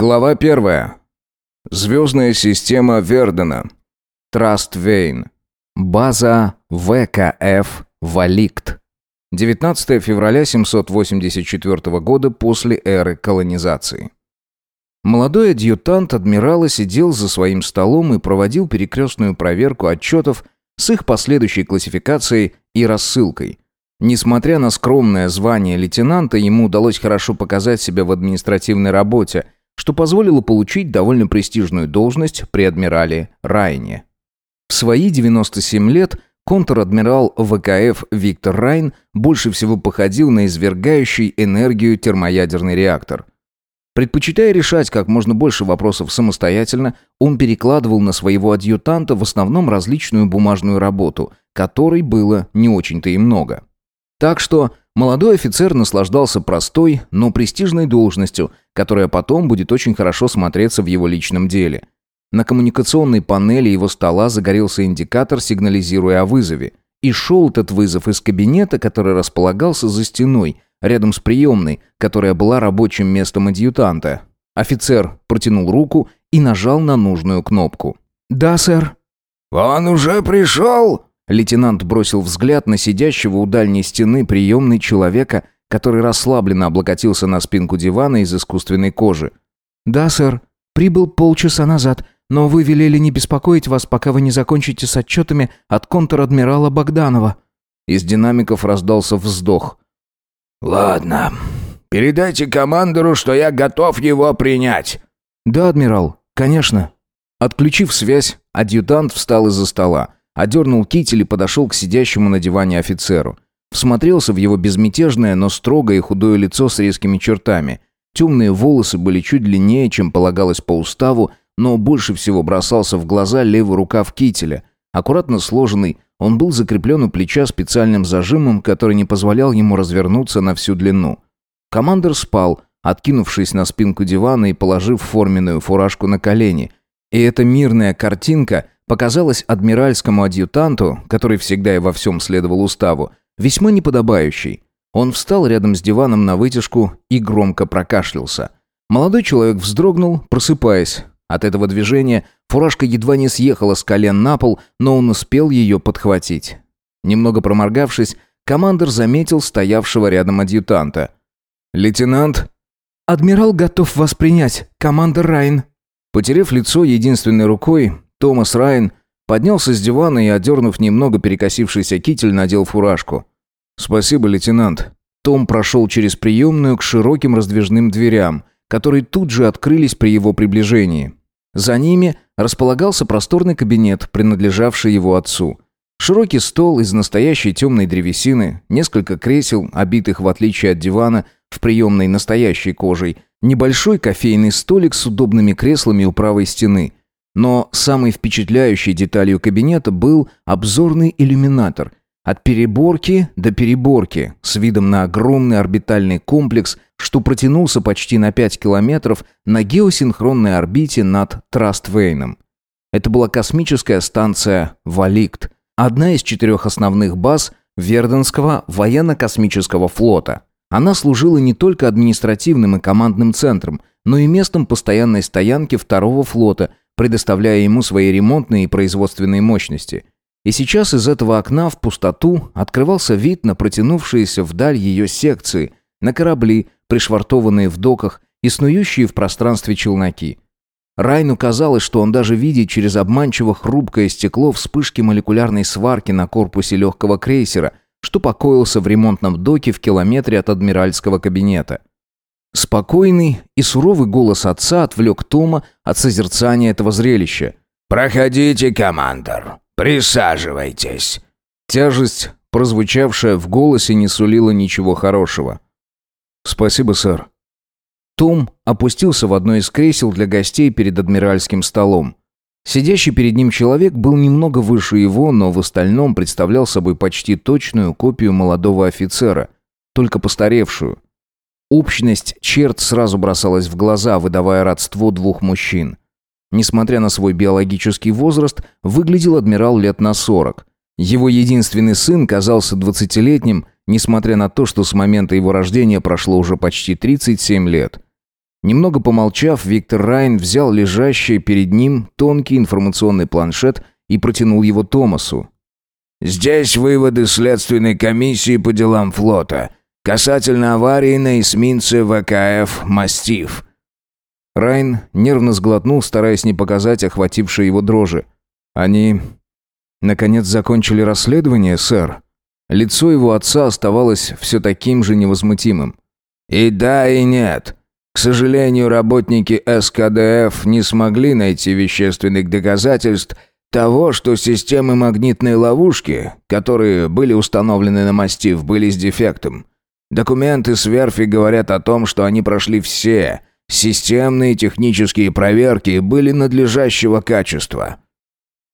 Глава первая. Звездная система Вердена. Траст Вейн. База ВКФ Валикт. 19 февраля 784 года после эры колонизации. Молодой адъютант адмирала сидел за своим столом и проводил перекрестную проверку отчетов с их последующей классификацией и рассылкой. Несмотря на скромное звание лейтенанта, ему удалось хорошо показать себя в административной работе – что позволило получить довольно престижную должность при адмирале Райне. В свои 97 лет контр-адмирал ВКФ Виктор Райн больше всего походил на извергающий энергию термоядерный реактор. Предпочитая решать как можно больше вопросов самостоятельно, он перекладывал на своего адъютанта в основном различную бумажную работу, которой было не очень-то и много. Так что молодой офицер наслаждался простой, но престижной должностью, которая потом будет очень хорошо смотреться в его личном деле. На коммуникационной панели его стола загорелся индикатор, сигнализируя о вызове. И шел этот вызов из кабинета, который располагался за стеной, рядом с приемной, которая была рабочим местом адъютанта. Офицер протянул руку и нажал на нужную кнопку. «Да, сэр». «Он уже пришел?» Лейтенант бросил взгляд на сидящего у дальней стены приемной человека, который расслабленно облокотился на спинку дивана из искусственной кожи. «Да, сэр. Прибыл полчаса назад, но вы велели не беспокоить вас, пока вы не закончите с отчетами от контр-адмирала Богданова». Из динамиков раздался вздох. «Ладно. Передайте командору, что я готов его принять». «Да, адмирал, конечно». Отключив связь, адъютант встал из-за стола. Одернул китель и подошел к сидящему на диване офицеру. Всмотрелся в его безмятежное, но строгое и худое лицо с резкими чертами. Темные волосы были чуть длиннее, чем полагалось по уставу, но больше всего бросался в глаза левый рукав кителя. Аккуратно сложенный, он был закреплен у плеча специальным зажимом, который не позволял ему развернуться на всю длину. Командор спал, откинувшись на спинку дивана и положив форменную фуражку на колени. И эта мирная картинка – показалось адмиральскому адъютанту, который всегда и во всем следовал уставу, весьма неподобающей. Он встал рядом с диваном на вытяжку и громко прокашлялся. Молодой человек вздрогнул, просыпаясь. От этого движения фуражка едва не съехала с колен на пол, но он успел ее подхватить. Немного проморгавшись, командир заметил стоявшего рядом адъютанта. «Лейтенант?» «Адмирал готов вас принять, командир Райн». Потерев лицо единственной рукой, Томас Райан поднялся с дивана и, одернув немного перекосившийся китель, надел фуражку. «Спасибо, лейтенант». Том прошел через приемную к широким раздвижным дверям, которые тут же открылись при его приближении. За ними располагался просторный кабинет, принадлежавший его отцу. Широкий стол из настоящей темной древесины, несколько кресел, обитых, в отличие от дивана, в приемной настоящей кожей, небольшой кофейный столик с удобными креслами у правой стены – но самой впечатляющей деталью кабинета был обзорный иллюминатор. От переборки до переборки, с видом на огромный орбитальный комплекс, что протянулся почти на 5 километров на геосинхронной орбите над Траствейном. Это была космическая станция «Валикт», одна из четырех основных баз Верденского военно-космического флота. Она служила не только административным и командным центром, но и местом постоянной стоянки второго флота, предоставляя ему свои ремонтные и производственные мощности. И сейчас из этого окна в пустоту открывался вид на протянувшиеся вдаль ее секции, на корабли, пришвартованные в доках и снующие в пространстве челноки. Райну казалось, что он даже видит через обманчиво хрупкое стекло вспышки молекулярной сварки на корпусе легкого крейсера, что покоился в ремонтном доке в километре от адмиральского кабинета. Спокойный и суровый голос отца отвлек Тома от созерцания этого зрелища. «Проходите, командор. Присаживайтесь». Тяжесть, прозвучавшая в голосе, не сулила ничего хорошего. «Спасибо, сэр». Том опустился в одно из кресел для гостей перед адмиральским столом. Сидящий перед ним человек был немного выше его, но в остальном представлял собой почти точную копию молодого офицера, только постаревшую – Общность черт сразу бросалась в глаза, выдавая родство двух мужчин. Несмотря на свой биологический возраст, выглядел адмирал лет на сорок. Его единственный сын казался двадцатилетним, несмотря на то, что с момента его рождения прошло уже почти 37 лет. Немного помолчав, Виктор Райн взял лежащий перед ним тонкий информационный планшет и протянул его Томасу. «Здесь выводы следственной комиссии по делам флота касательно аварии на эсминце ВКФ «Мастиф». Райн нервно сглотнул, стараясь не показать охватившие его дрожи. «Они, наконец, закончили расследование, сэр?» Лицо его отца оставалось все таким же невозмутимым. «И да, и нет. К сожалению, работники СКДФ не смогли найти вещественных доказательств того, что системы магнитной ловушки, которые были установлены на мастив, были с дефектом. Документы с верфи говорят о том, что они прошли все системные технические проверки были надлежащего качества».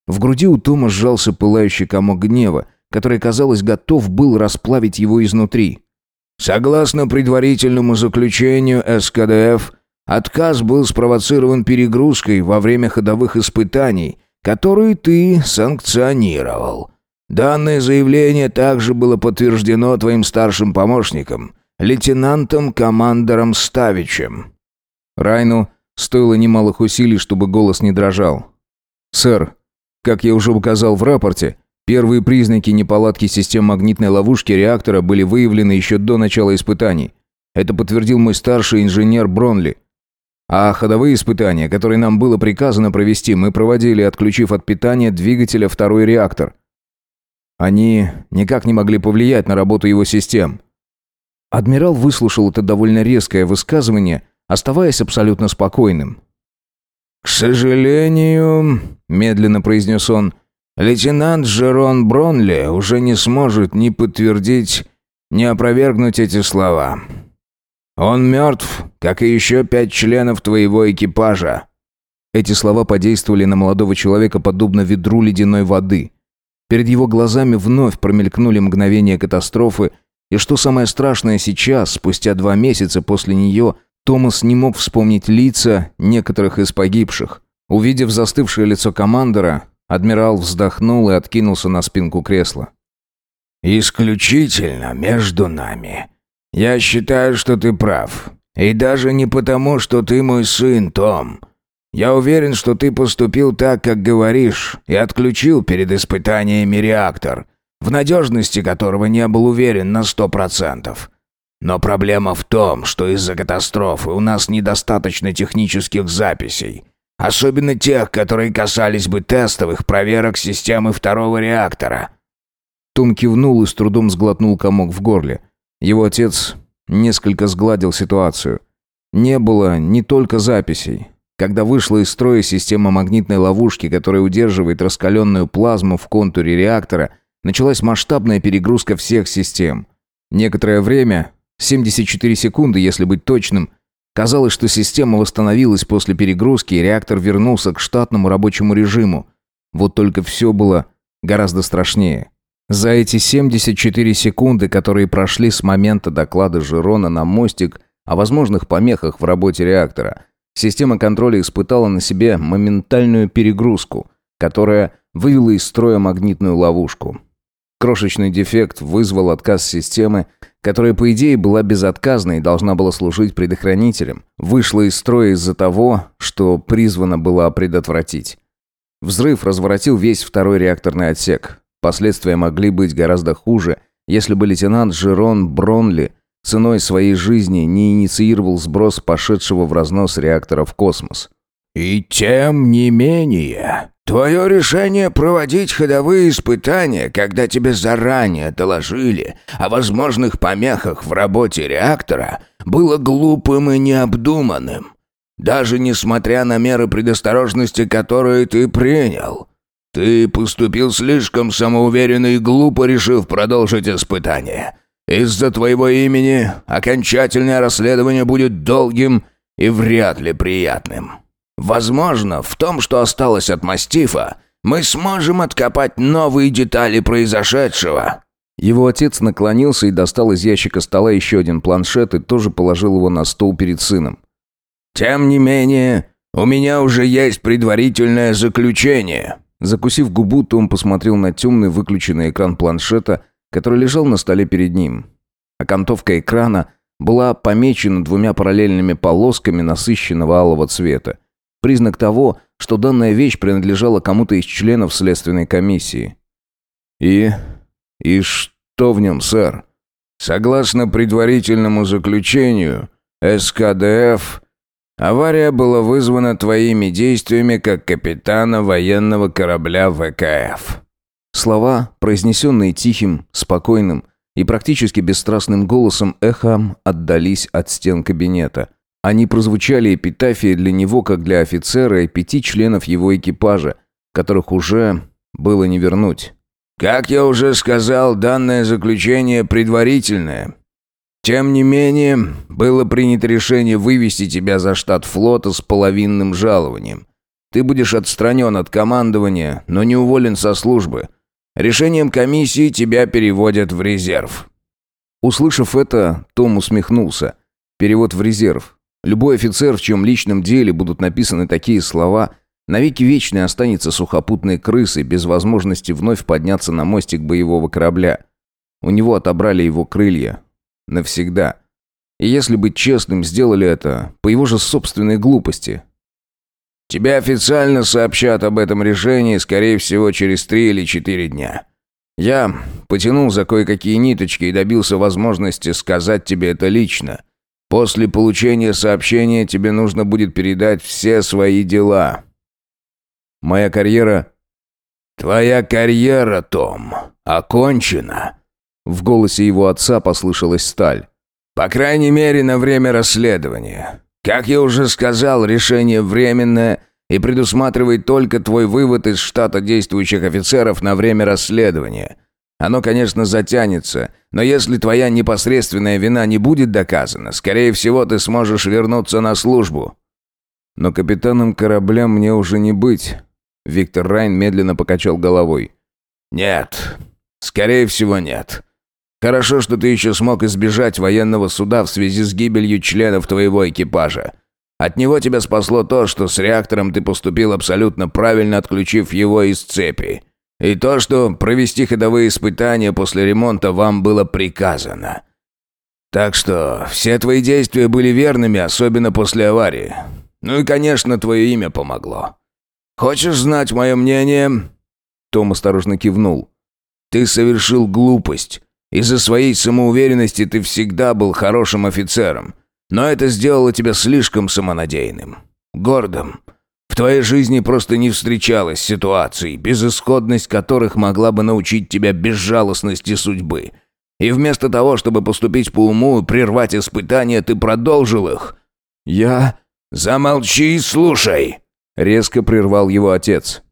В груди у Тома сжался пылающий комок гнева, который, казалось, готов был расплавить его изнутри. Согласно предварительному заключению СКДФ, отказ был спровоцирован перегрузкой во время ходовых испытаний, которую ты санкционировал. Данное заявление также было подтверждено твоим старшим помощником, лейтенантом-командором Ставичем. Райну стоило немалых усилий, чтобы голос не дрожал. «Сэр, как я уже указал в рапорте, Первые признаки неполадки систем магнитной ловушки реактора были выявлены еще до начала испытаний. Это подтвердил мой старший инженер Бронли. А ходовые испытания, которые нам было приказано провести, мы проводили, отключив от питания двигателя второй реактор. Они никак не могли повлиять на работу его систем. Адмирал выслушал это довольно резкое высказывание, оставаясь абсолютно спокойным. «К сожалению», — медленно произнес он, — Лейтенант Жерон Бронли уже не сможет ни подтвердить, ни опровергнуть эти слова. Он мертв, как и еще пять членов твоего экипажа». Эти слова подействовали на молодого человека подобно ведру ледяной воды. Перед его глазами вновь промелькнули мгновения катастрофы, и что самое страшное сейчас, спустя два месяца после нее, Томас не мог вспомнить лица некоторых из погибших. Увидев застывшее лицо командора, Адмирал вздохнул и откинулся на спинку кресла. «Исключительно между нами. Я считаю, что ты прав. И даже не потому, что ты мой сын, Том. Я уверен, что ты поступил так, как говоришь, и отключил перед испытаниями реактор, в надежности которого не был уверен на сто процентов. Но проблема в том, что из-за катастрофы у нас недостаточно технических записей». Особенно тех, которые касались бы тестовых проверок системы второго реактора». Том кивнул и с трудом сглотнул комок в горле. Его отец несколько сгладил ситуацию. Не было не только записей. Когда вышла из строя система магнитной ловушки, которая удерживает раскаленную плазму в контуре реактора, началась масштабная перегрузка всех систем. Некоторое время, 74 секунды, если быть точным, Казалось, что система восстановилась после перегрузки, и реактор вернулся к штатному рабочему режиму. Вот только все было гораздо страшнее. За эти 74 секунды, которые прошли с момента доклада Жирона на мостик о возможных помехах в работе реактора, система контроля испытала на себе моментальную перегрузку, которая вывела из строя магнитную ловушку. Крошечный дефект вызвал отказ системы, которая, по идее, была безотказной и должна была служить предохранителем, вышла из строя из-за того, что призвана была предотвратить. Взрыв разворотил весь второй реакторный отсек. Последствия могли быть гораздо хуже, если бы лейтенант Жерон Бронли ценой своей жизни не инициировал сброс пошедшего в разнос реактора в космос. «И тем не менее, Твое решение проводить ходовые испытания, когда тебе заранее доложили о возможных помехах в работе реактора, было глупым и необдуманным. Даже несмотря на меры предосторожности, которые ты принял. Ты поступил слишком самоуверенно и глупо, решив продолжить испытание. Из-за твоего имени окончательное расследование будет долгим и вряд ли приятным. Возможно, в том, что осталось от мастифа, мы сможем откопать новые детали произошедшего». Его отец наклонился и достал из ящика стола еще один планшет и тоже положил его на стол перед сыном. «Тем не менее, у меня уже есть предварительное заключение». Закусив губу, Том посмотрел на темный выключенный экран планшета, который лежал на столе перед ним. Окантовка экрана была помечена двумя параллельными полосками насыщенного алого цвета. Признак того, что данная вещь принадлежала кому-то из членов следственной комиссии. «И... и что в нем, сэр?» «Согласно предварительному заключению, СКДФ, авария была вызвана твоими действиями как капитана военного корабля ВКФ». Слова, произнесенные тихим, спокойным и практически бесстрастным голосом эхом отдались от стен кабинета. Они прозвучали эпитафией для него, как для офицера и пяти членов его экипажа, которых уже было не вернуть. «Как я уже сказал, данное заключение предварительное. Тем не менее, было принято решение вывести тебя за штат флота с половинным жалованием. Ты будешь отстранен от командования, но не уволен со службы. Решением комиссии тебя переводят в резерв». Услышав это, Том усмехнулся. Перевод в резерв. Любой офицер, в чьем личном деле будут написаны такие слова, навеки вечный останется сухопутной крысой без возможности вновь подняться на мостик боевого корабля. У него отобрали его крылья. Навсегда. И если быть честным, сделали это по его же собственной глупости. Тебе официально сообщат об этом решении, скорее всего, через три или четыре дня. Я потянул за кое-какие ниточки и добился возможности сказать тебе это лично. После получения сообщения тебе нужно будет передать все свои дела. Моя карьера... Твоя карьера, Том, окончена. В голосе его отца послышалась сталь. По крайней мере, на время расследования. Как я уже сказал, решение временное и предусматривает только твой вывод из штата действующих офицеров на время расследования. Оно, конечно, затянется, но если твоя непосредственная вина не будет доказана, скорее всего, ты сможешь вернуться на службу. Но капитаном корабля мне уже не быть. Виктор Райн медленно покачал головой. Нет, скорее всего, нет. Хорошо, что ты еще смог избежать военного суда в связи с гибелью членов твоего экипажа. От него тебя спасло то, что с реактором ты поступил абсолютно правильно, отключив его из цепи. И то, что провести ходовые испытания после ремонта вам было приказано. Так что все твои действия были верными, особенно после аварии. Ну и, конечно, твое имя помогло. Хочешь знать мое мнение?» Том осторожно кивнул. «Ты совершил глупость, из-за своей самоуверенности ты всегда был хорошим офицером, но это сделало тебя слишком самонадеянным, гордым. В твоей жизни просто не встречалось ситуаций, безысходность которых могла бы научить тебя безжалостности судьбы. И вместо того, чтобы поступить по уму и прервать испытания, ты продолжил их. Я... Замолчи и слушай!» Резко прервал его отец.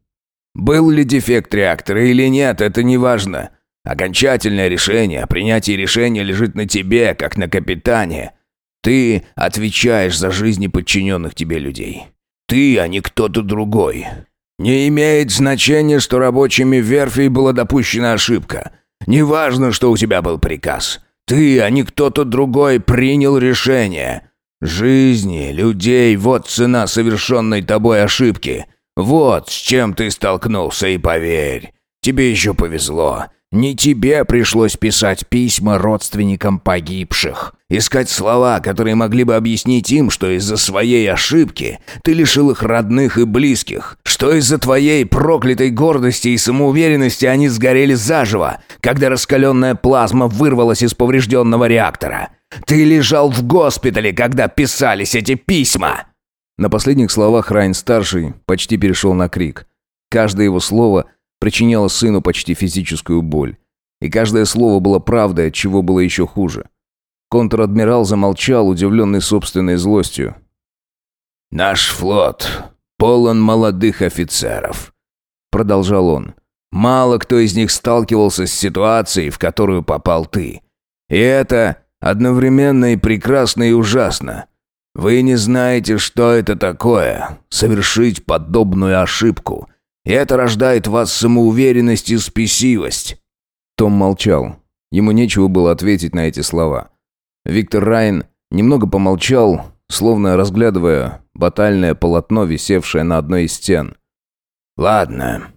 «Был ли дефект реактора или нет, это не важно. Окончательное решение, принятие решения лежит на тебе, как на капитане. Ты отвечаешь за жизни подчиненных тебе людей. Ты, а не кто-то другой. Не имеет значения, что рабочими верфи была допущена ошибка. Неважно, что у тебя был приказ. Ты, а не кто-то другой, принял решение. Жизни, людей – вот цена совершенной тобой ошибки. Вот с чем ты столкнулся, и поверь, тебе еще повезло. Не тебе пришлось писать письма родственникам погибших. Искать слова, которые могли бы объяснить им, что из-за своей ошибки ты лишил их родных и близких. Что из-за твоей проклятой гордости и самоуверенности они сгорели заживо, когда раскаленная плазма вырвалась из поврежденного реактора. Ты лежал в госпитале, когда писались эти письма. На последних словах Райн-старший почти перешел на крик. Каждое его слово – причиняла сыну почти физическую боль. И каждое слово было правдой, от чего было еще хуже. Контр-адмирал замолчал, удивленный собственной злостью. «Наш флот полон молодых офицеров», — продолжал он. «Мало кто из них сталкивался с ситуацией, в которую попал ты. И это одновременно и прекрасно, и ужасно. Вы не знаете, что это такое — совершить подобную ошибку, и это рождает в вас самоуверенность и спесивость». Том молчал. Ему нечего было ответить на эти слова. Виктор Райн немного помолчал, словно разглядывая батальное полотно, висевшее на одной из стен. «Ладно,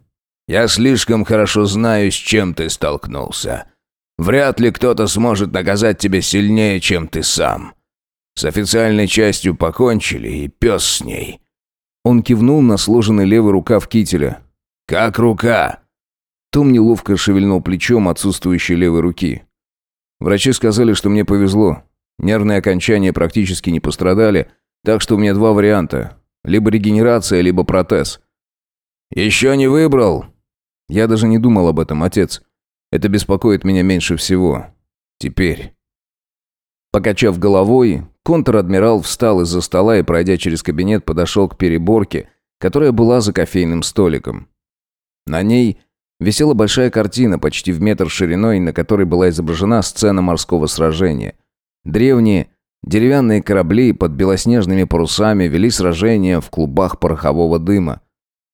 я слишком хорошо знаю, с чем ты столкнулся. Вряд ли кто-то сможет наказать тебя сильнее, чем ты сам. С официальной частью покончили, и пес с ней». Он кивнул на сложенный левый рукав кителя. «Как рука?» Том неловко шевельнул плечом отсутствующей левой руки. Врачи сказали, что мне повезло. Нервные окончания практически не пострадали, так что у меня два варианта. Либо регенерация, либо протез. «Еще не выбрал?» Я даже не думал об этом, отец. Это беспокоит меня меньше всего. Теперь. Покачав головой, контр-адмирал встал из-за стола и, пройдя через кабинет, подошел к переборке, которая была за кофейным столиком. На ней висела большая картина, почти в метр шириной, на которой была изображена сцена морского сражения. Древние деревянные корабли под белоснежными парусами вели сражения в клубах порохового дыма.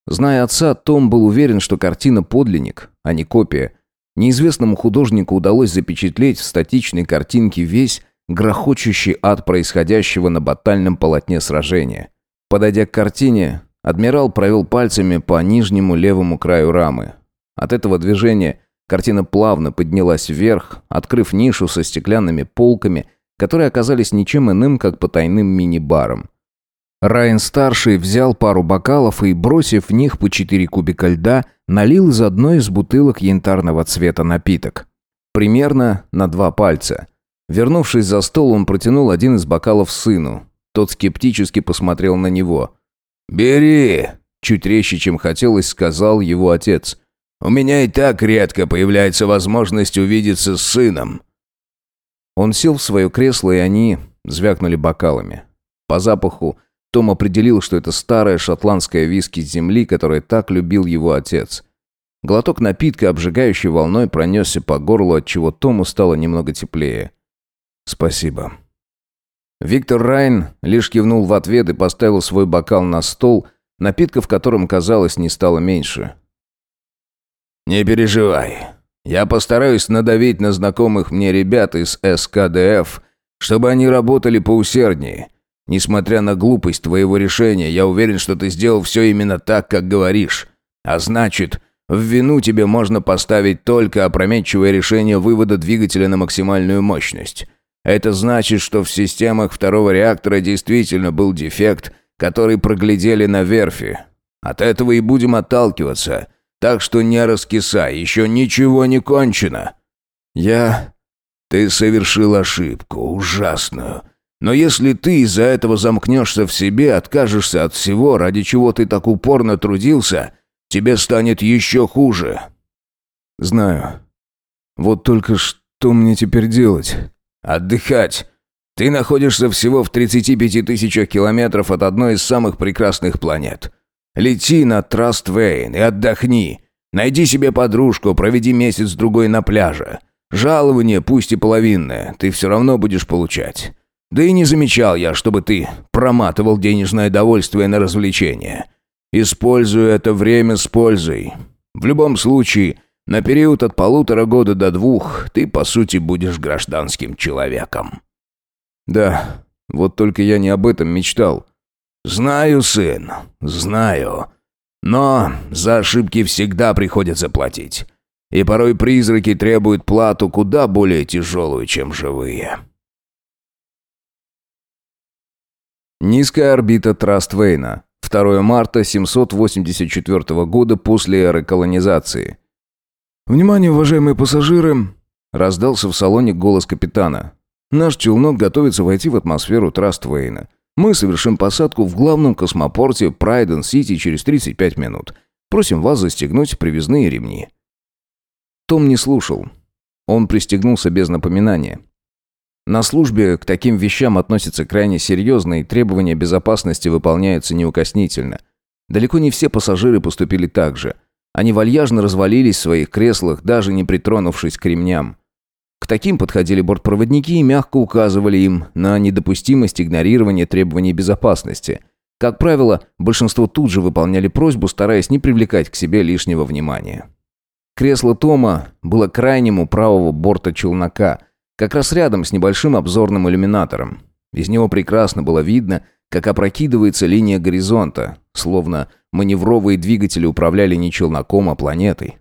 Зная отца, Том был уверен, что картина подлинник, а не копия. Неизвестному художнику удалось запечатлеть в статичной картинке весь грохочущий ад происходящего на батальном полотне сражения. Подойдя к картине, адмирал провел пальцами по нижнему левому краю рамы. От этого движения картина плавно поднялась вверх, открыв нишу со стеклянными полками, которые оказались ничем иным, как потайным мини-баром. Райан-старший взял пару бокалов и, бросив в них по четыре кубика льда, налил из одной из бутылок янтарного цвета напиток. Примерно на два пальца. Вернувшись за стол, он протянул один из бокалов сыну. Тот скептически посмотрел на него. «Бери!» – чуть резче, чем хотелось, сказал его отец. «У меня и так редко появляется возможность увидеться с сыном». Он сел в свое кресло, и они звякнули бокалами. По запаху том определил, что это старая шотландская виски земли, которую так любил его отец. Глоток напитка, обжигающей волной, пронесся по горлу, отчего Тому стало немного теплее. «Спасибо». Виктор Райн лишь кивнул в ответ и поставил свой бокал на стол, напитка в котором, казалось, не стало меньше. «Не переживай. Я постараюсь надавить на знакомых мне ребят из СКДФ, чтобы они работали поусерднее. Несмотря на глупость твоего решения, я уверен, что ты сделал все именно так, как говоришь. А значит, в вину тебе можно поставить только опрометчивое решение вывода двигателя на максимальную мощность. Это значит, что в системах второго реактора действительно был дефект, который проглядели на верфи. От этого и будем отталкиваться. Так что не раскисай, еще ничего не кончено. Я... Ты совершил ошибку, ужасную. Но если ты из-за этого замкнешься в себе, откажешься от всего, ради чего ты так упорно трудился, тебе станет еще хуже». «Знаю. Вот только что мне теперь делать?» «Отдыхать. Ты находишься всего в 35 тысячах километров от одной из самых прекрасных планет. Лети на Траствейн и отдохни. Найди себе подружку, проведи месяц-другой на пляже. Жалование, пусть и половинное, ты все равно будешь получать. Да и не замечал я, чтобы ты проматывал денежное довольствие на развлечения. Используй это время с пользой. В любом случае, на период от полутора года до двух ты, по сути, будешь гражданским человеком». «Да, вот только я не об этом мечтал». «Знаю, сын, знаю. Но за ошибки всегда приходится платить. И порой призраки требуют плату куда более тяжелую, чем живые». Низкая орбита Траствейна. 2 марта 784 года после эры колонизации. «Внимание, уважаемые пассажиры!» Раздался в салоне голос капитана. «Наш челнок готовится войти в атмосферу Траствейна. Мы совершим посадку в главном космопорте Прайден-Сити через 35 минут. Просим вас застегнуть привязные ремни». Том не слушал. Он пристегнулся без напоминания. На службе к таким вещам относятся крайне серьезно, и требования безопасности выполняются неукоснительно. Далеко не все пассажиры поступили так же. Они вальяжно развалились в своих креслах, даже не притронувшись к ремням. К таким подходили бортпроводники и мягко указывали им на недопустимость игнорирования требований безопасности. Как правило, большинство тут же выполняли просьбу, стараясь не привлекать к себе лишнего внимания. Кресло Тома было крайним у правого борта челнока – как раз рядом с небольшим обзорным иллюминатором. Из него прекрасно было видно, как опрокидывается линия горизонта, словно маневровые двигатели управляли не челноком, а планетой.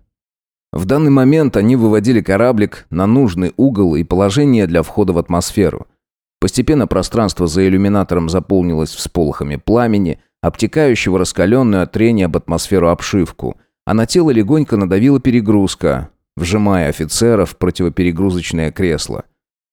В данный момент они выводили кораблик на нужный угол и положение для входа в атмосферу. Постепенно пространство за иллюминатором заполнилось всполохами пламени, обтекающего раскаленную от трения об атмосферу обшивку, а на тело легонько надавила перегрузка, вжимая офицера в противоперегрузочное кресло.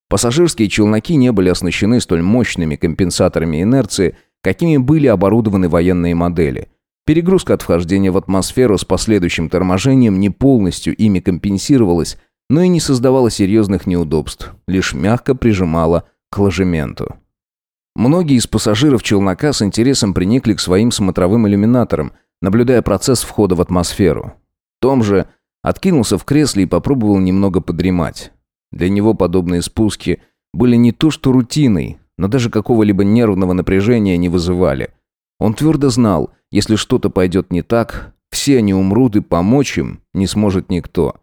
Пассажирские челноки не были оснащены столь мощными компенсаторами инерции, какими были оборудованы военные модели. Перегрузка от вхождения в атмосферу с последующим торможением не полностью ими компенсировалась, но и не создавала серьезных неудобств, лишь мягко прижимала к ложементу. Многие из пассажиров челнока с интересом приникли к своим смотровым иллюминаторам, наблюдая процесс входа в атмосферу. Том же откинулся в кресле и попробовал немного подремать. Для него подобные спуски были не то что рутиной, но даже какого-либо нервного напряжения не вызывали. Он твердо знал, если что-то пойдет не так, все они умрут и помочь им не сможет никто.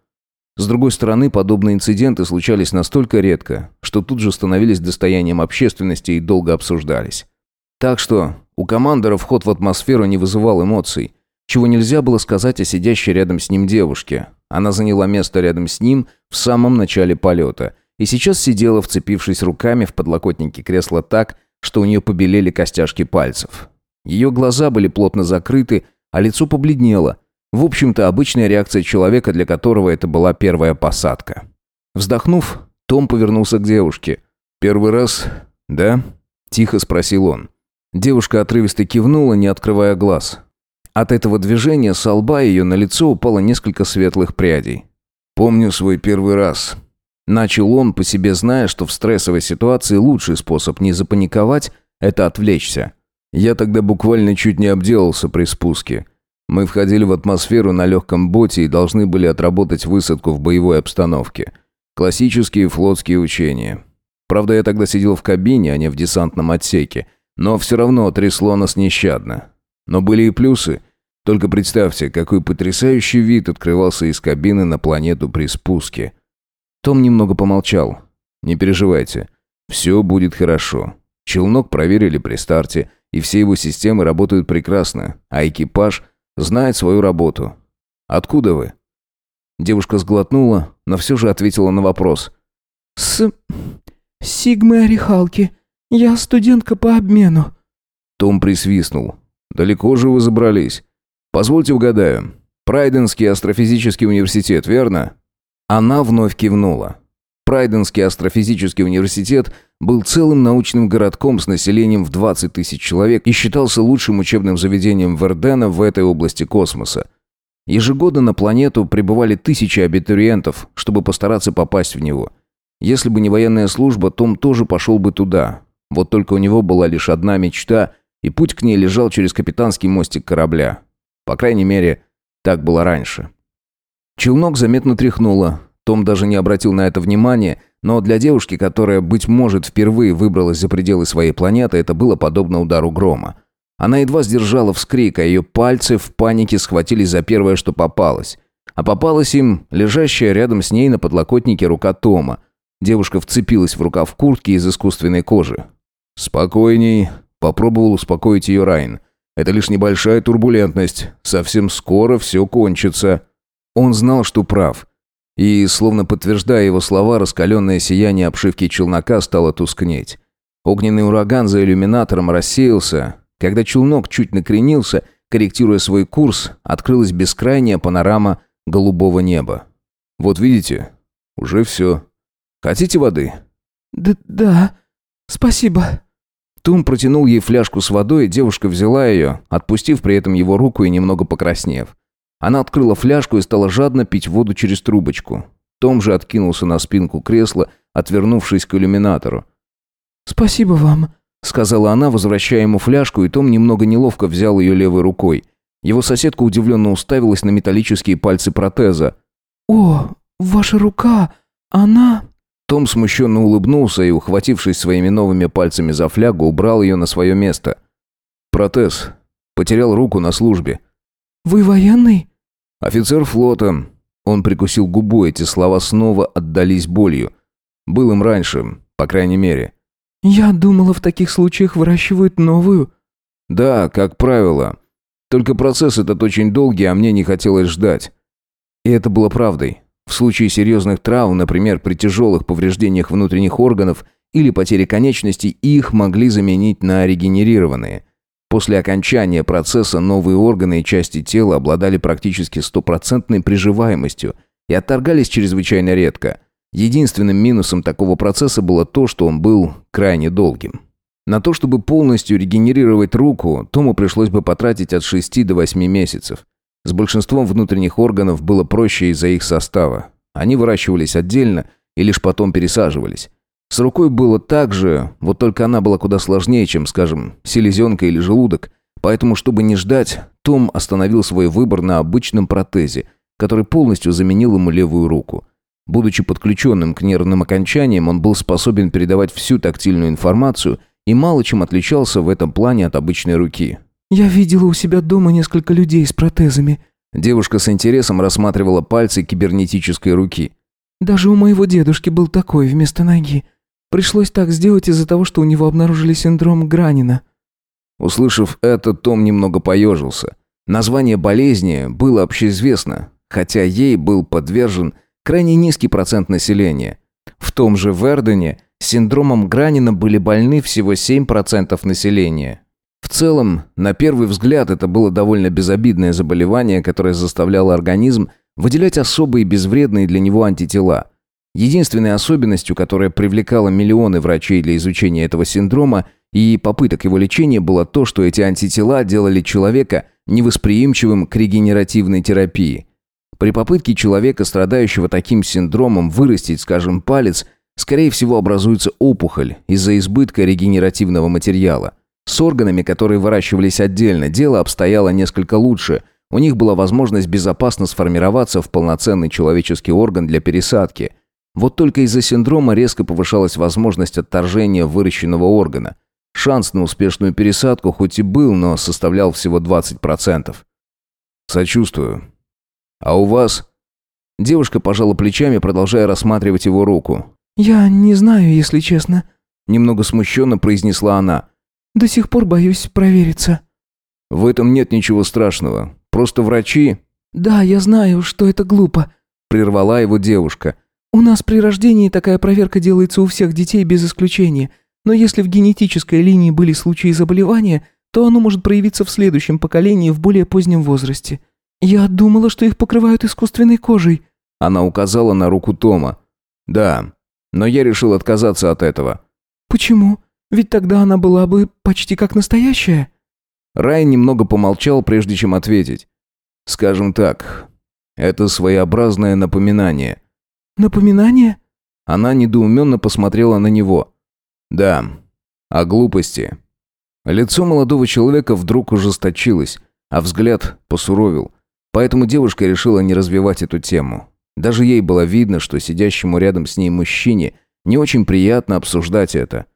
С другой стороны, подобные инциденты случались настолько редко, что тут же становились достоянием общественности и долго обсуждались. Так что у командора вход в атмосферу не вызывал эмоций, чего нельзя было сказать о сидящей рядом с ним девушке. Она заняла место рядом с ним в самом начале полета и сейчас сидела, вцепившись руками в подлокотники кресла так, что у нее побелели костяшки пальцев. Ее глаза были плотно закрыты, а лицо побледнело – в общем-то, обычная реакция человека, для которого это была первая посадка. Вздохнув, том повернулся к девушке. «Первый раз, да?» – тихо спросил он. Девушка отрывисто кивнула, не открывая глаз. От этого движения с лба ее на лицо упало несколько светлых прядей. «Помню свой первый раз». Начал он, по себе зная, что в стрессовой ситуации лучший способ не запаниковать – это отвлечься. Я тогда буквально чуть не обделался при спуске – мы входили в атмосферу на легком боте и должны были отработать высадку в боевой обстановке. Классические флотские учения. Правда, я тогда сидел в кабине, а не в десантном отсеке, но все равно трясло нас нещадно. Но были и плюсы. Только представьте, какой потрясающий вид открывался из кабины на планету при спуске. Том немного помолчал. «Не переживайте. Все будет хорошо. Челнок проверили при старте, и все его системы работают прекрасно, а экипаж – Знает свою работу. Откуда вы?» Девушка сглотнула, но все же ответила на вопрос. «С... Сигмы Орехалки. Я студентка по обмену». Том присвистнул. «Далеко же вы забрались? Позвольте угадаю. Прайденский астрофизический университет, верно?» Она вновь кивнула. Прайденский астрофизический университет был целым научным городком с населением в 20 тысяч человек и считался лучшим учебным заведением Вердена в этой области космоса. Ежегодно на планету прибывали тысячи абитуриентов, чтобы постараться попасть в него. Если бы не военная служба, Том тоже пошел бы туда. Вот только у него была лишь одна мечта, и путь к ней лежал через капитанский мостик корабля. По крайней мере, так было раньше. Челнок заметно тряхнуло, том даже не обратил на это внимания, но для девушки, которая, быть может, впервые выбралась за пределы своей планеты, это было подобно удару грома. Она едва сдержала вскрик, а ее пальцы в панике схватились за первое, что попалось. А попалась им лежащая рядом с ней на подлокотнике рука Тома. Девушка вцепилась в рукав куртки из искусственной кожи. «Спокойней», — попробовал успокоить ее Райн. «Это лишь небольшая турбулентность. Совсем скоро все кончится». Он знал, что прав. И, словно подтверждая его слова, раскаленное сияние обшивки челнока стало тускнеть. Огненный ураган за иллюминатором рассеялся. Когда челнок чуть накренился, корректируя свой курс, открылась бескрайняя панорама голубого неба. «Вот видите, уже все. Хотите воды?» «Да, да, спасибо». Тум протянул ей фляжку с водой, и девушка взяла ее, отпустив при этом его руку и немного покраснев. Она открыла фляжку и стала жадно пить воду через трубочку. Том же откинулся на спинку кресла, отвернувшись к иллюминатору. «Спасибо вам», — сказала она, возвращая ему фляжку, и Том немного неловко взял ее левой рукой. Его соседка удивленно уставилась на металлические пальцы протеза. «О, ваша рука, она...» Том смущенно улыбнулся и, ухватившись своими новыми пальцами за флягу, убрал ее на свое место. «Протез. Потерял руку на службе. «Вы военный?» «Офицер флота». Он прикусил губу, эти слова снова отдались болью. Был им раньше, по крайней мере. «Я думала, в таких случаях выращивают новую». «Да, как правило. Только процесс этот очень долгий, а мне не хотелось ждать». И это было правдой. В случае серьезных травм, например, при тяжелых повреждениях внутренних органов или потере конечностей, их могли заменить на регенерированные. После окончания процесса новые органы и части тела обладали практически стопроцентной приживаемостью и отторгались чрезвычайно редко. Единственным минусом такого процесса было то, что он был крайне долгим. На то, чтобы полностью регенерировать руку, Тому пришлось бы потратить от 6 до 8 месяцев. С большинством внутренних органов было проще из-за их состава. Они выращивались отдельно и лишь потом пересаживались. С рукой было так же, вот только она была куда сложнее, чем, скажем, селезенка или желудок. Поэтому, чтобы не ждать, Том остановил свой выбор на обычном протезе, который полностью заменил ему левую руку. Будучи подключенным к нервным окончаниям, он был способен передавать всю тактильную информацию и мало чем отличался в этом плане от обычной руки. «Я видела у себя дома несколько людей с протезами». Девушка с интересом рассматривала пальцы кибернетической руки. «Даже у моего дедушки был такой вместо ноги. Пришлось так сделать из-за того, что у него обнаружили синдром Гранина». Услышав это, Том немного поежился. Название болезни было общеизвестно, хотя ей был подвержен крайне низкий процент населения. В том же Вердене синдромом Гранина были больны всего 7% населения. В целом, на первый взгляд, это было довольно безобидное заболевание, которое заставляло организм выделять особые безвредные для него антитела. Единственной особенностью, которая привлекала миллионы врачей для изучения этого синдрома и попыток его лечения, было то, что эти антитела делали человека невосприимчивым к регенеративной терапии. При попытке человека, страдающего таким синдромом, вырастить, скажем, палец, скорее всего образуется опухоль из-за избытка регенеративного материала – с органами, которые выращивались отдельно, дело обстояло несколько лучше. У них была возможность безопасно сформироваться в полноценный человеческий орган для пересадки. Вот только из-за синдрома резко повышалась возможность отторжения выращенного органа. Шанс на успешную пересадку хоть и был, но составлял всего 20%. «Сочувствую. А у вас?» Девушка пожала плечами, продолжая рассматривать его руку. «Я не знаю, если честно», — немного смущенно произнесла она. До сих пор боюсь провериться». «В этом нет ничего страшного. Просто врачи...» «Да, я знаю, что это глупо», — прервала его девушка. «У нас при рождении такая проверка делается у всех детей без исключения. Но если в генетической линии были случаи заболевания, то оно может проявиться в следующем поколении в более позднем возрасте. Я думала, что их покрывают искусственной кожей». Она указала на руку Тома. «Да, но я решил отказаться от этого». «Почему? Ведь тогда она была бы почти как настоящая». Рай немного помолчал, прежде чем ответить. «Скажем так, это своеобразное напоминание». «Напоминание?» Она недоуменно посмотрела на него. «Да, о глупости». Лицо молодого человека вдруг ужесточилось, а взгляд посуровил. Поэтому девушка решила не развивать эту тему. Даже ей было видно, что сидящему рядом с ней мужчине не очень приятно обсуждать это.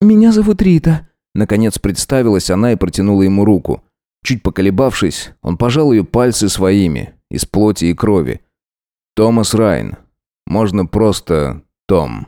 «Меня зовут Рита», — наконец представилась она и протянула ему руку. Чуть поколебавшись, он пожал ее пальцы своими, из плоти и крови. «Томас Райн. Можно просто Том».